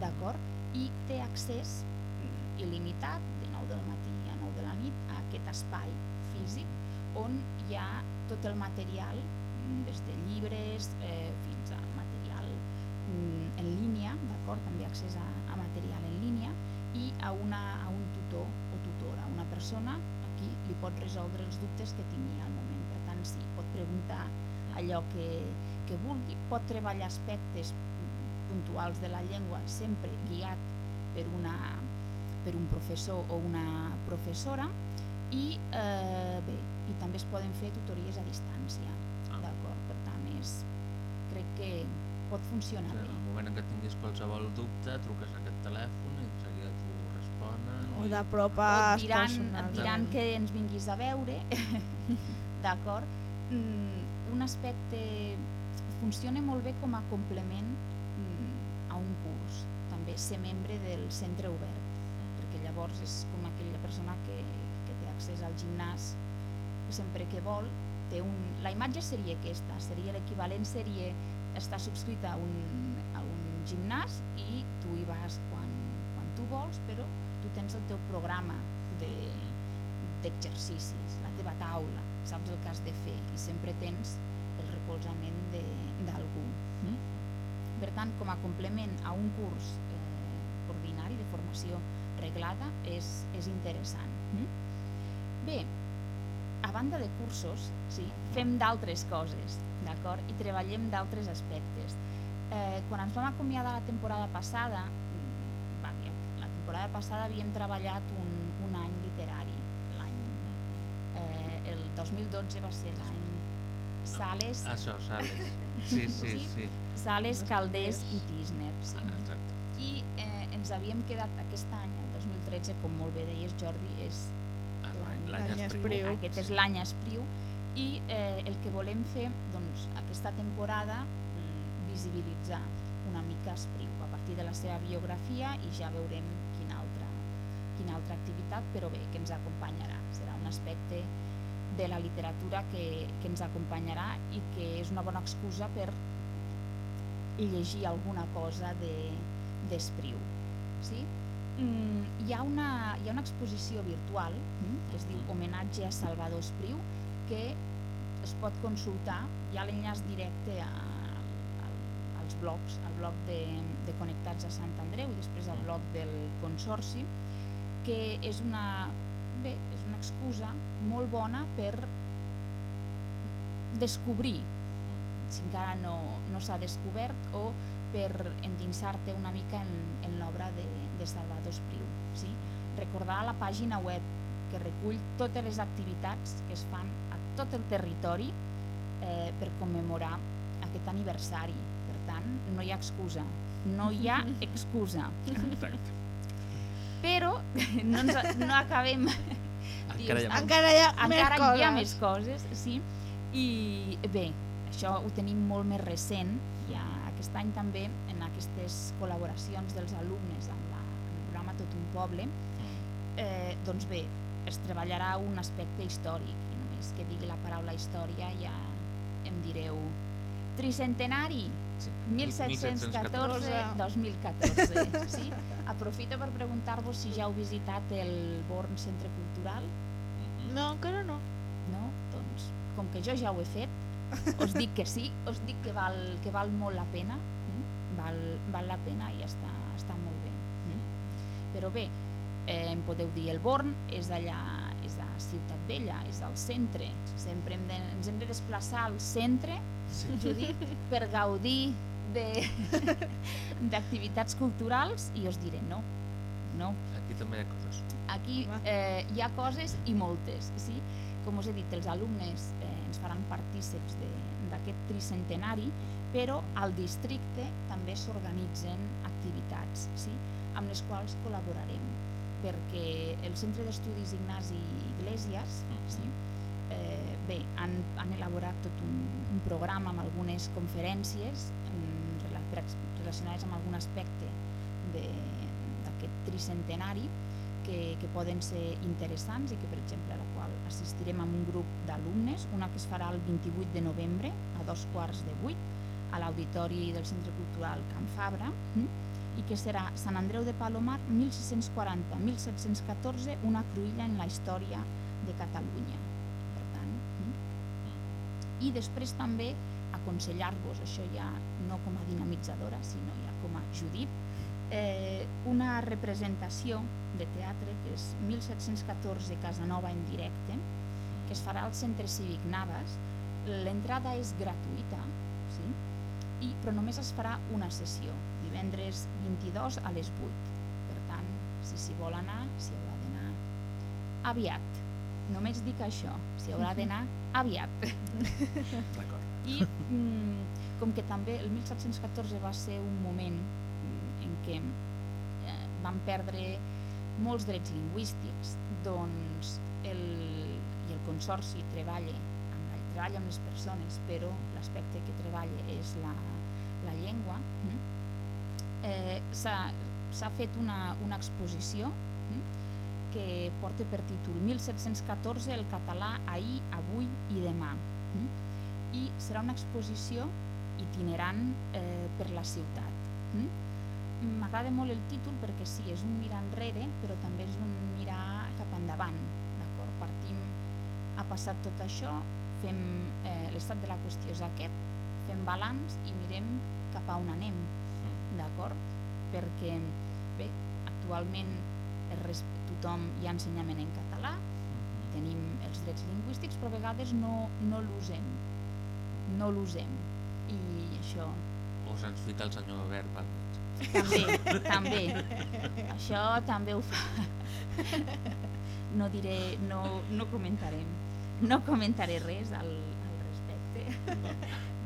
d'acord, i té accés mm, il·limitat, de 9 del matí a 9 de la nit, a aquest espai físic on hi ha tot el material, mm, des de llibres eh, fins a material d'acord? També accés a, a material en línia i a, una, a tutor o tutora, una persona a qui li pot resoldre els dubtes que tingui al moment. Per tant, sí, pot preguntar allò que, que vulgui, pot treballar aspectes puntuals de la llengua sempre guiat per, una, per un professor o una professora i, eh, bé, i també es poden fer tutories a distància. D'acord? Per tant, és, crec que pot funcionar En bé. el moment en què tinguis qualsevol dubte, truques a aquest telèfon O i- d'apropar O et diran, et diran que ens vinguis a veure, *laughs* d'acord? Mm, un aspecte funciona molt bé com a complement mm, a un curs, també ser membre del centre obert, perquè llavors és com aquella persona que, que té accés al gimnàs sempre que vol, té un... la imatge seria aquesta, seria l'equivalent seria estar subscrita a un, a un gimnàs i tu hi vas quan, quan tu vols, però tu tens el teu programa de- d'exercicis, la teva taula, saps el que has de fer i sempre tens el recolzament de- d'algú. Mm? Per tant, com a complement a un curs eh, ordinari de formació reglada és, és interessant. Mm? Bé, a banda de cursos, sí, fem d'altres coses, d'acord? I treballem d'altres aspectes. Eh, quan ens vam acomiadar la temporada passada, passada havíem treballat un, un any literari. L'any, eh, el 2012 va ser l'any Sales, Això, Sales. Sí, sí, sí. Sales, Caldés i Tisner. Sí. Ah, exacte. I eh, ens havíem quedat aquest any, el 2013, com molt bé deies Jordi, és L'any L'any Espriu. Aquest és l'any Espriu i eh, el que volem fer doncs, aquesta temporada mm, visibilitzar una mica Espriu a partir de la seva biografia i ja veurem quina altra activitat, però bé, que ens acompanyarà. Serà un aspecte de la literatura que, que ens acompanyarà i que és una bona excusa per llegir alguna cosa d'Espriu. De, sí? Mm, hi, ha una, hi ha una exposició virtual mm, que es diu Homenatge a Salvador Espriu que es pot consultar, hi ha l'enllaç directe a, al, als blogs, al blog de, de Connectats a Sant Andreu i després al blog del Consorci, que és una, bé, és una excusa molt bona per descobrir si encara no, no s'ha descobert o per endinsar-te una mica en, en l'obra de, de Salvador Espriu. Sí? Recordar la pàgina web que recull totes les activitats que es fan a tot el territori eh, per commemorar aquest aniversari. Per tant, no hi ha excusa. No hi ha *laughs* excusa. Exacte. Però *laughs* no, ens, no acabem... Encara hi ha Encara hi ha encara més hi ha coses. més coses, sí. I bé, això ho tenim molt més recent, ja aquest any també en aquestes col·laboracions dels alumnes amb, la, amb el programa Tot un poble, eh, doncs bé, es treballarà un aspecte històric i només que digui la paraula història ja em direu tricentenari Sí. 1714-2014 sí? Aprofito per preguntar-vos si ja heu visitat el Born Centre Cultural No, encara no. no? doncs com que jo ja ho he fet us dic que sí, us dic que val, que val molt la pena mm? val, val la pena i està, està molt bé mm? però bé, eh, em podeu dir el Born és allà és a Ciutat Vella, és al centre sempre hem de, ens hem de desplaçar al centre Sí. Judit, per gaudir *laughs* d'activitats culturals i us diré no, no, Aquí també hi ha coses. aquí eh, hi ha coses i moltes sí? com us he dit, els alumnes eh, ens faran partíceps de- d'aquest tricentenari però al districte també s'organitzen activitats sí? amb les quals col·laborarem perquè el Centre d'Estudis Ignasi Iglesias sí? eh, bé, han, han elaborat tot un, un programa amb algunes conferències ex- relacionades amb algun aspecte d'aquest tricentenari que, que poden ser interessants i que, per exemple, a la qual assistirem amb un grup d'alumnes, una que es farà el 28 de novembre a dos quarts de vuit a l'Auditori del Centre Cultural Can Fabra mm? i que serà Sant Andreu de Palomar 1640-1714, una cruïlla en la història de Catalunya. Per tant, mm? I després també aconsellar-vos, això ja no com a dinamitzadora, sinó ja com a Judit, eh, una representació de teatre que és 1714 Casanova en directe, que es farà al Centre Cívic Navas. L'entrada és gratuïta, sí? I, però només es farà una sessió, divendres 22 a les 8. Per tant, si s'hi vol anar, s'hi haurà d'anar aviat. Només dic això, s'hi haurà *laughs* d'anar aviat. D'acord. I mm, com que també el 1714 va ser un moment mm, en què eh, van perdre molts drets lingüístics, doncs el, i el Consorci treballa amb, la, treballa amb les persones, però l'aspecte que treballa és la, la llengua, mm, eh, s'ha fet una, una exposició que porta per títol 1714 el català ahir, avui i demà. Mm? I serà una exposició itinerant eh, per la ciutat. Mm? M'agrada molt el títol perquè sí, és un mirar enrere, però també és un mirar cap endavant. Partim, ha passat tot això, fem eh, l'estat de la qüestió és aquest, fem balanç i mirem cap a on anem, d'acord? Perquè, bé, actualment tothom hi ha ensenyament en català, tenim els drets lingüístics, però a vegades no, no l'usem, no l'usem. I això O se'ns fica el senyor Albert pel mig. també, també. Això també ho fa. No diré, no, no comentarem. No comentaré res al, al respecte.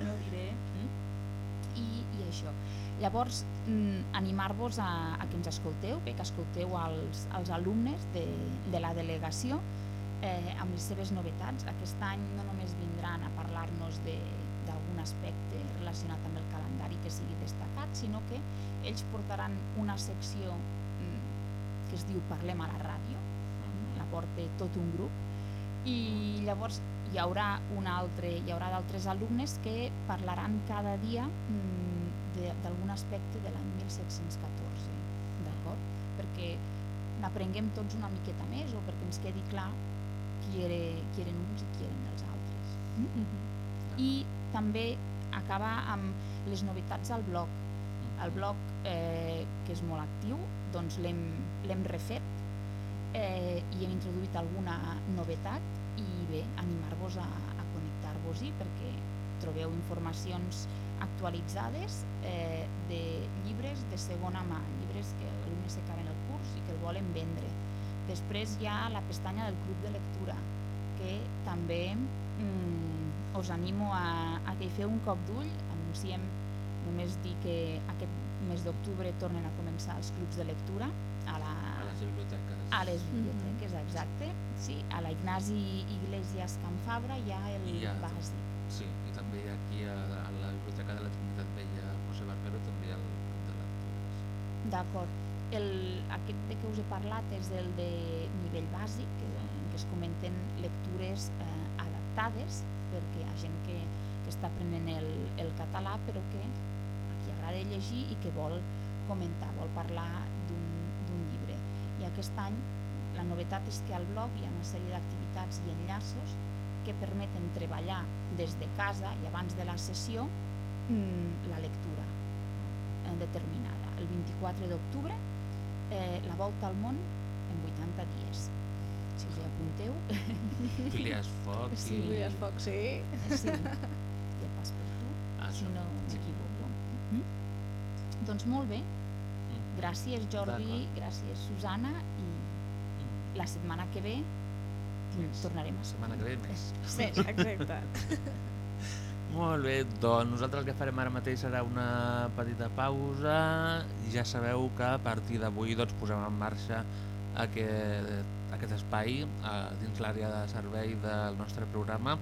No diré. mm? I, I això. Llavors, mm, animar-vos a, a que ens escolteu, bé, que escolteu els, els alumnes de, de la delegació eh, amb les seves novetats. Aquest any no només vindran a parlar-nos d'algun aspecte relacionat amb el calendari que sigui destacat, sinó que ells portaran una secció mm, que es diu Parlem a la ràdio, la porta tot un grup i llavors hi haurà un altre, hi haurà d'altres alumnes que parlaran cada dia mm, d'algun aspecte de l'any 1714, d'acord? Perquè n'aprenguem tots una miqueta més o perquè ens quedi clar qui, era, qui eren uns i qui eren els altres. Mm? I també acabar amb les novetats al blog. El blog, eh, que és molt actiu, doncs l'hem refet eh, i hem introduït alguna novetat i bé, animar-vos a, a connectar-vos-hi perquè trobeu informacions actualitzades eh, de llibres de segona mà, llibres que alumnes s'acaben el curs i que el volen vendre. Després hi ha la pestanya del Club de Lectura, que també mm, us animo a, a que hi feu un cop d'ull, anunciem només dir que aquest mes d'octubre tornen a començar els clubs de lectura a, la, A les biblioteques. a les biblioteques, exacte. Sí, a la Ignasi Iglesias Can Fabra hi ha el I ha- bàsic. Sí, i també aquí a, a la Biblioteca de la Trinitat Vella José Barbero també hi ha el club de lectures. D'acord. El, aquest de què us he parlat és el de nivell bàsic, que, en què es comenten lectures eh, adaptades, gent que, que està aprenent el, el català però que a qui agrada llegir i que vol comentar, vol parlar d'un d'un llibre. I aquest any la novetat és que al blog hi ha una sèrie d'activitats i enllaços que permeten treballar des de casa i abans de la sessió mm, la lectura eh, determinada. El 24 d'octubre eh, la volta al món en 80 dies. Apunteu... Filias *laughs* Foc i... Sí, Filias Foc, sí. Eh, sí, ja pas per tu, Ah, si no sí. m'equivoco. Mm? Doncs molt bé. Gràcies Jordi, gràcies Susana i la setmana que ve tornarem a La setmana que ve més. Més, exacte. *laughs* Molt bé, doncs nosaltres el que farem ara mateix serà una petita pausa i ja sabeu que a partir d'avui doncs, posem en marxa aquest, aquest espai eh, dins l'àrea de servei del nostre programa.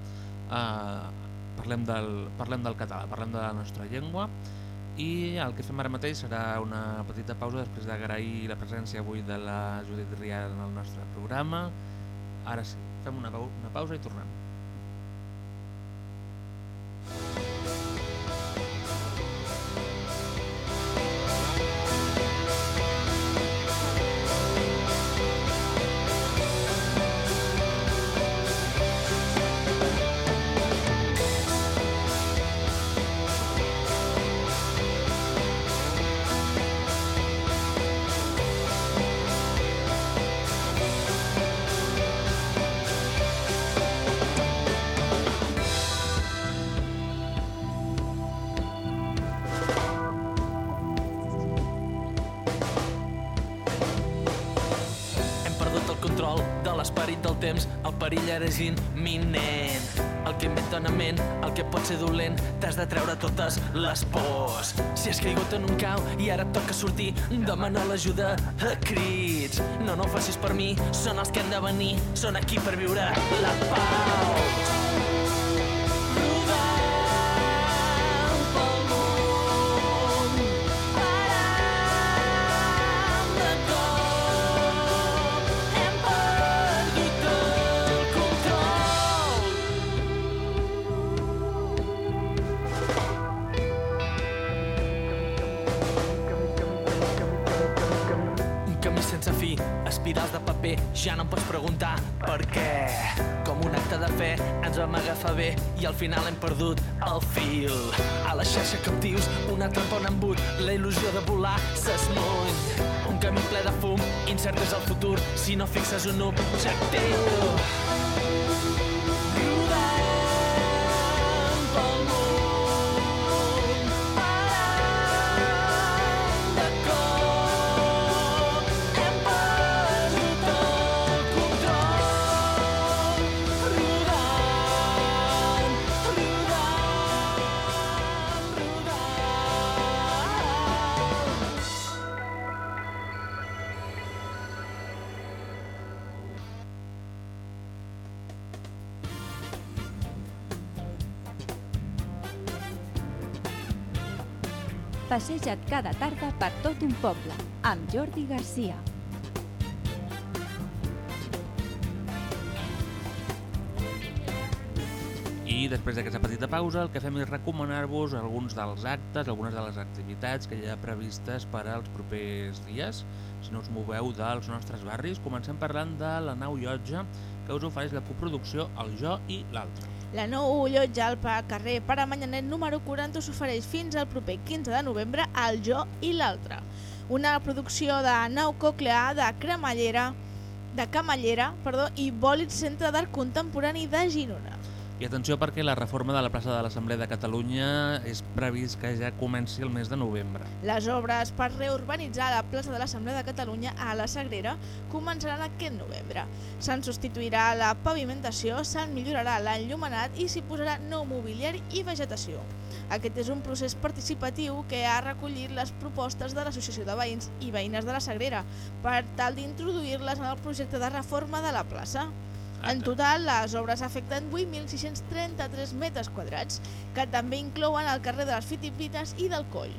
Eh, parlem, del, parlem del català, parlem de la nostra llengua i el que fem ara mateix serà una petita pausa després d'agrair la presència avui de la Judit Riar en el nostre programa. Ara sí, fem una, pau una pausa i tornem. Ara és imminent. El que inventa una ment, el que pot ser dolent, t'has de treure totes les pors. Si has caigut en un cau i ara et toca sortir, demana l'ajuda a crits. No, no ho facis per mi, són els que han de venir, són aquí per viure la pau. Ja no em pots preguntar per què. Com un acte de fe, ens vam agafar bé i al final hem perdut el fil. A la xarxa captius, una trampa on embut, la il·lusió de volar s'esmuny. Un camí ple de fum, incert és el futur, si no fixes un objectiu. Passeja't cada tarda per tot un poble, amb Jordi Garcia. I després d'aquesta petita pausa el que fem és recomanar-vos alguns dels actes, algunes de les activitats que hi ha previstes per als propers dies. Si no us moveu dels nostres barris, comencem parlant de la nau llotja que us ofereix la coproducció El Jo i l'Altre. La nou llotja al carrer Pare Manyanet número 40 s'ofereix fins al proper 15 de novembre al Jo i l'Altre. Una producció de nau coclear de cremallera de Camallera perdó, i Bòlit Centre d'Art Contemporani de Girona. Atenció perquè la reforma de la plaça de l'Assemblea de Catalunya és previst que ja comenci el mes de novembre. Les obres per reurbanitzar la plaça de l'Assemblea de Catalunya a la Sagrera començaran aquest novembre. Se'n substituirà la pavimentació, se'n millorarà l'enllumenat i s'hi posarà nou mobiliari i vegetació. Aquest és un procés participatiu que ha recollit les propostes de l'Associació de Veïns i Veïnes de la Sagrera per tal d'introduir-les en el projecte de reforma de la plaça. En total, les obres afecten 8.633 metres quadrats, que també inclouen el carrer de les Fitipites i del Coll.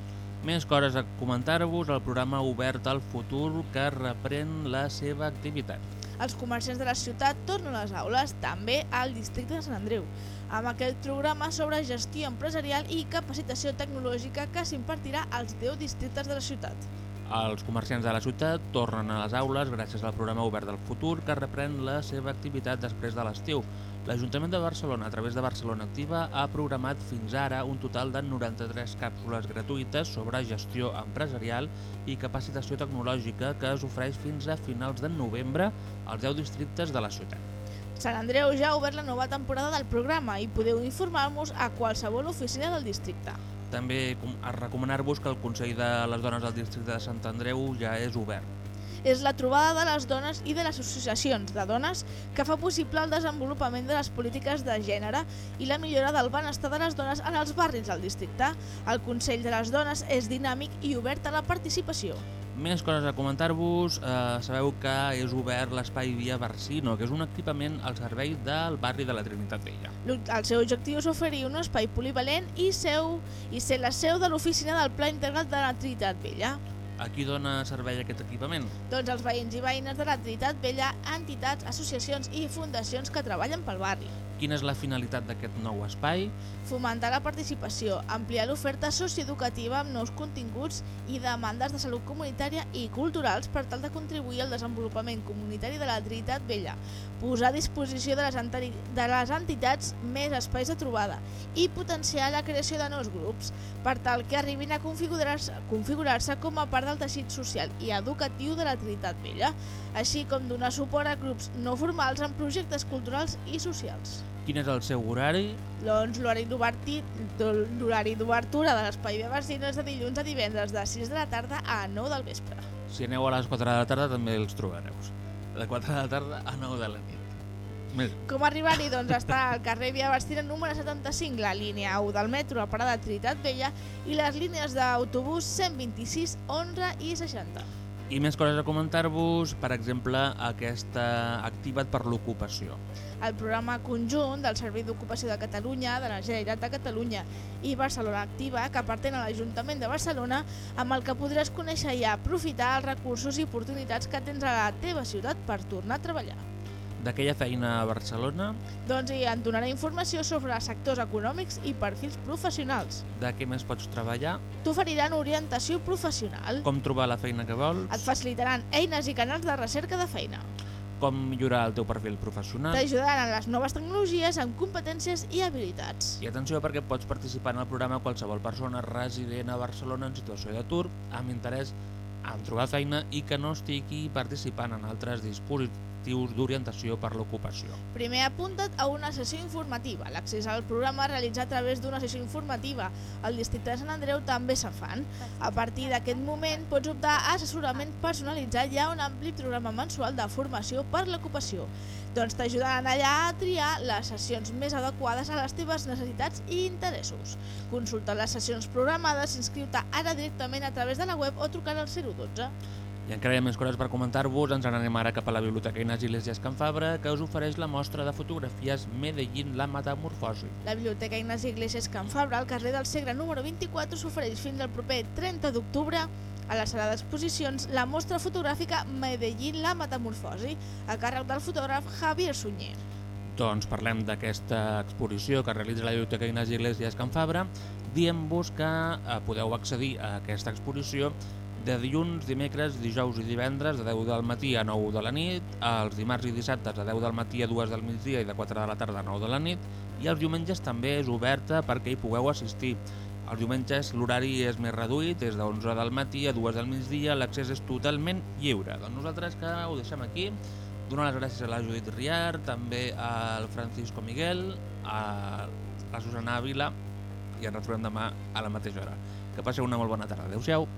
Més coses a comentar-vos, el programa Obert al Futur que reprèn la seva activitat. Els comerciants de la ciutat tornen a les aules, també al districte de Sant Andreu, amb aquest programa sobre gestió empresarial i capacitació tecnològica que s'impartirà als 10 districtes de la ciutat. Els comerciants de la ciutat tornen a les aules gràcies al programa Obert del Futur que reprèn la seva activitat després de l'estiu. L'Ajuntament de Barcelona, a través de Barcelona Activa, ha programat fins ara un total de 93 càpsules gratuïtes sobre gestió empresarial i capacitació tecnològica que es ofereix fins a finals de novembre als 10 districtes de la ciutat. Sant Andreu ja ha obert la nova temporada del programa i podeu informar-vos a qualsevol oficina del districte. També a recomanar-vos que el Consell de les Dones del districte de Sant Andreu ja és obert. És la trobada de les dones i de les associacions de dones que fa possible el desenvolupament de les polítiques de gènere i la millora del benestar de les dones en els barris del districte. El Consell de les Dones és dinàmic i obert a la participació. Més coses a comentar-vos. Eh, sabeu que és obert l'espai Via Barsino, que és un equipament al servei del barri de la Trinitat Vella. El seu objectiu és oferir un espai polivalent i, seu, i ser la seu de l'oficina del Pla Integral de la Trinitat Vella. A qui dona servei aquest equipament? Doncs els veïns i veïnes de la Trinitat Vella, entitats, associacions i fundacions que treballen pel barri. Quina és la finalitat d'aquest nou espai? Fomentar la participació, ampliar l'oferta socioeducativa amb nous continguts i demandes de salut comunitària i culturals per tal de contribuir al desenvolupament comunitari de la Trinitat Vella, posar a disposició de les, de les entitats més espais de trobada i potenciar la creació de nous grups per tal que arribin a configurar-se configurar com a part del teixit social i educatiu de la Trinitat Vella, així com donar suport a grups no formals en projectes culturals i socials. Quin és el seu horari? Doncs l'horari d'obertura de l'espai de Barsino és de dilluns a divendres de 6 de la tarda a 9 del vespre. Si aneu a les 4 de la tarda també els trobareu. de 4 de la tarda a 9 de la nit. Més. Com arribar-hi? Doncs està al carrer Via Bastina número 75, la línia 1 del metro, a parada Trinitat Vella, i les línies d'autobús 126, 11 i 60. I més coses a comentar-vos, per exemple, aquesta Activa't per l'ocupació. El programa conjunt del Servei d'Ocupació de Catalunya, de la Generalitat de Catalunya i Barcelona Activa, que pertany a l'Ajuntament de Barcelona, amb el que podràs conèixer i aprofitar els recursos i oportunitats que tens a la teva ciutat per tornar a treballar. D'aquella feina a Barcelona, Doncs hi en donaré informació sobre sectors econòmics i perfils professionals. de què més pots treballar, T'oferiran orientació professional. com trobar la feina que vols, Et facilitaran eines i canals de recerca de feina. com millorar el teu perfil professional. T'ajudaran en les noves tecnologies amb competències i habilitats. I atenció perquè pots participar en el programa qualsevol persona resident a Barcelona en situació d'atur amb interès en trobar feina i que no estigui participant en altres dispositius d'orientació per l'ocupació. Primer apunta't a una sessió informativa. L'accés al programa es realitza a través d'una sessió informativa. Al districte de Sant Andreu també se'n fan. A partir d'aquest moment pots optar a assessorament personalitzat i a un ampli programa mensual de formació per l'ocupació. Doncs t'ajudaran allà a triar les sessions més adequades a les teves necessitats i interessos. Consulta les sessions programades, inscriu-te ara directament a través de la web o trucant al 012. I encara hi ha més coses per comentar-vos, ens n'anem ara cap a la Biblioteca Ignasi Iglesias Can Fabra, que us ofereix la mostra de fotografies Medellín, la metamorfosi. La Biblioteca Ignasi Iglesias Can Fabra, al carrer del Segre número 24, s'ofereix fins al proper 30 d'octubre a la sala d'exposicions la mostra fotogràfica Medellín, la metamorfosi, a càrrec del fotògraf Javier Sunyer. Doncs parlem d'aquesta exposició que realitza la Biblioteca Ignasi Iglesias Can Fabra. Diem-vos que eh, podeu accedir a aquesta exposició de dilluns, dimecres, dijous i divendres de 10 del matí a 9 de la nit, els dimarts i dissabtes de 10 del matí a 2 del migdia i de 4 de la tarda a 9 de la nit, i els diumenges també és oberta perquè hi pugueu assistir. Els diumenges l'horari és més reduït, és de 11 del matí a 2 del migdia, l'accés és totalment lliure. Doncs nosaltres que ho deixem aquí, donar les gràcies a la Judit Riar, també al Francisco Miguel, a la Susana Ávila i ens retrobem demà a la mateixa hora. Que passeu una molt bona tarda. Adéu-siau.